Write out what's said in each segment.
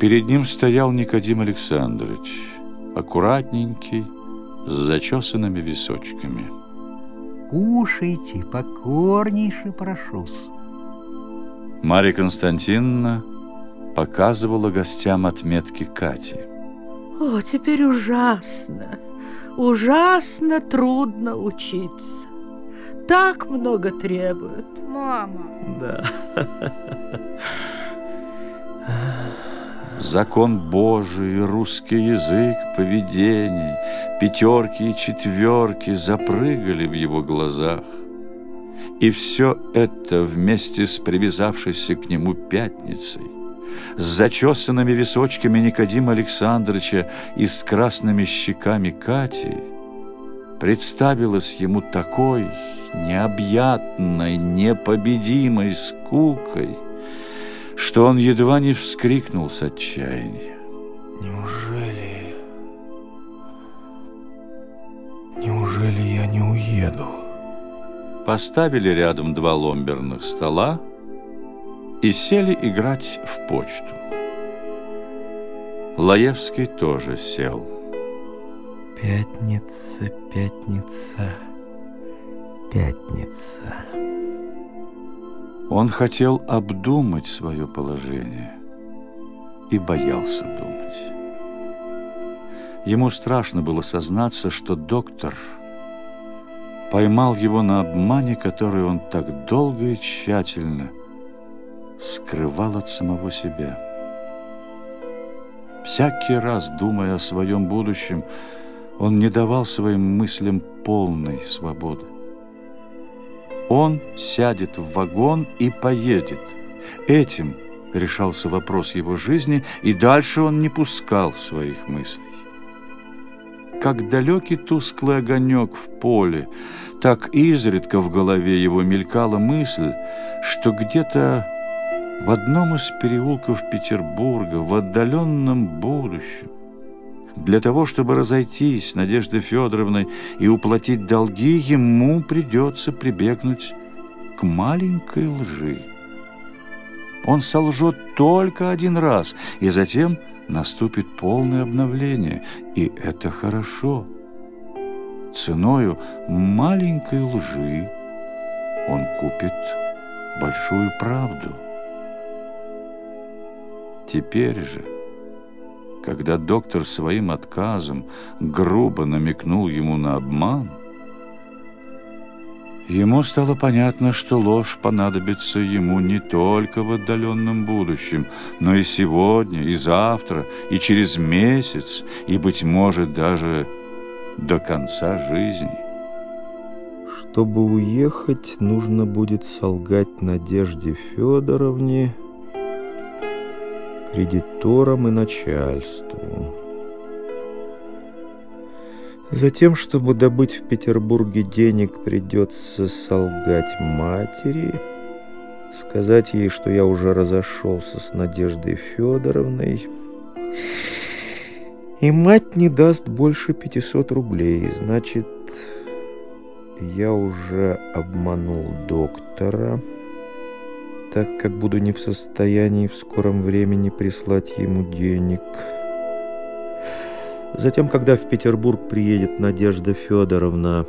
Перед ним стоял Никодим Александрович, аккуратненький, с зачесанными височками. Кушайте, покорнейше прошусь. Марья Константиновна показывала гостям отметки Кати. О, теперь ужасно, ужасно трудно учиться. Так много требуют. Мама. Да. Закон Божий, русский язык, поведение, пятерки и четверки запрыгали в его глазах. И все это вместе с привязавшейся к нему пятницей, с зачесанными височками Никодима Александровича и с красными щеками Кати, представилось ему такой необъятной, непобедимой скукой, что он едва не вскрикнул с отчаяния. Неужели... Неужели я не уеду? Поставили рядом два ломберных стола и сели играть в почту. Лаевский тоже сел. Пятница, пятница, пятница. Он хотел обдумать свое положение и боялся думать. Ему страшно было сознаться, что доктор поймал его на обмане, который он так долго и тщательно скрывал от самого себя. Всякий раз, думая о своем будущем, он не давал своим мыслям полной свободы. Он сядет в вагон и поедет. Этим решался вопрос его жизни, и дальше он не пускал своих мыслей. Как далекий тусклый огонек в поле, так изредка в голове его мелькала мысль, что где-то в одном из переулков Петербурга, в отдаленном будущем, для того, чтобы разойтись с Надеждой Федоровной и уплатить долги, ему придется прибегнуть к маленькой лжи. Он солжет только один раз, и затем наступит полное обновление, и это хорошо. Ценою маленькой лжи он купит большую правду. Теперь же, когда доктор своим отказом грубо намекнул ему на обман, ему стало понятно, что ложь понадобится ему не только в отдаленном будущем, но и сегодня, и завтра, и через месяц, и, быть может, даже до конца жизни. Чтобы уехать, нужно будет солгать Надежде Федоровне, кредиторам и начальству. Затем, чтобы добыть в Петербурге денег, придется солгать матери, сказать ей, что я уже разошелся с Надеждой Федоровной, и мать не даст больше 500 рублей. Значит, я уже обманул доктора, так как буду не в состоянии в скором времени прислать ему денег. Затем, когда в Петербург приедет Надежда Федоровна,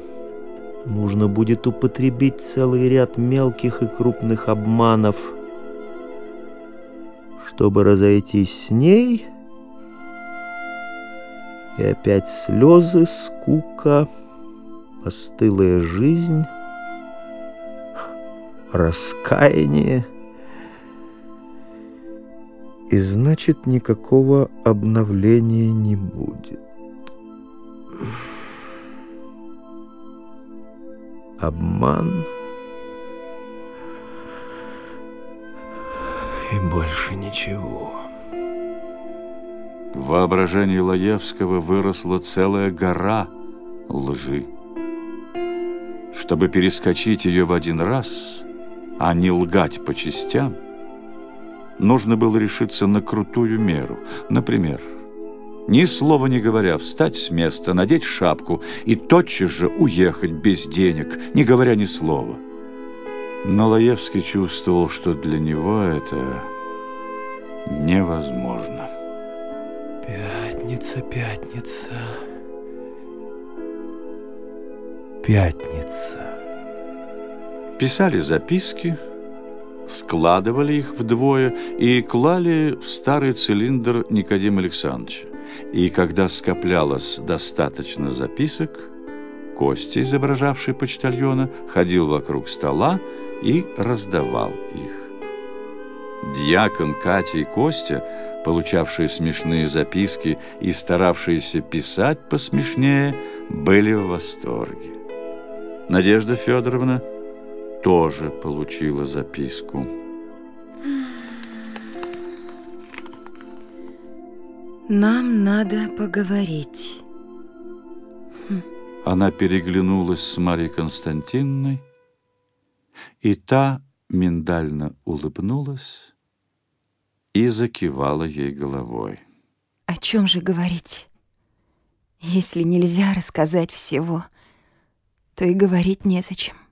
нужно будет употребить целый ряд мелких и крупных обманов, чтобы разойтись с ней, и опять слезы, скука, постылая жизнь, раскаяние — и значит, никакого обновления не будет. Обман и больше ничего. В воображении Лаевского выросла целая гора лжи. Чтобы перескочить ее в один раз, а не лгать по частям, нужно было решиться на крутую меру. Например, ни слова не говоря, встать с места, надеть шапку и тотчас же уехать без денег, не говоря ни слова. Но Лаевский чувствовал, что для него это невозможно. Пятница, пятница. Пятница. Писали записки, складывали их вдвое и клали в старый цилиндр Никодима Александровича. И когда скоплялось достаточно записок, Костя, изображавший почтальона, ходил вокруг стола и раздавал их. Дьякон, Катя и Костя, получавшие смешные записки и старавшиеся писать посмешнее, были в восторге. Надежда Федоровна тоже получила записку. Нам надо поговорить. Она переглянулась с Марьей Константиновной, и та миндально улыбнулась и закивала ей головой. О чем же говорить? Если нельзя рассказать всего, то и говорить незачем.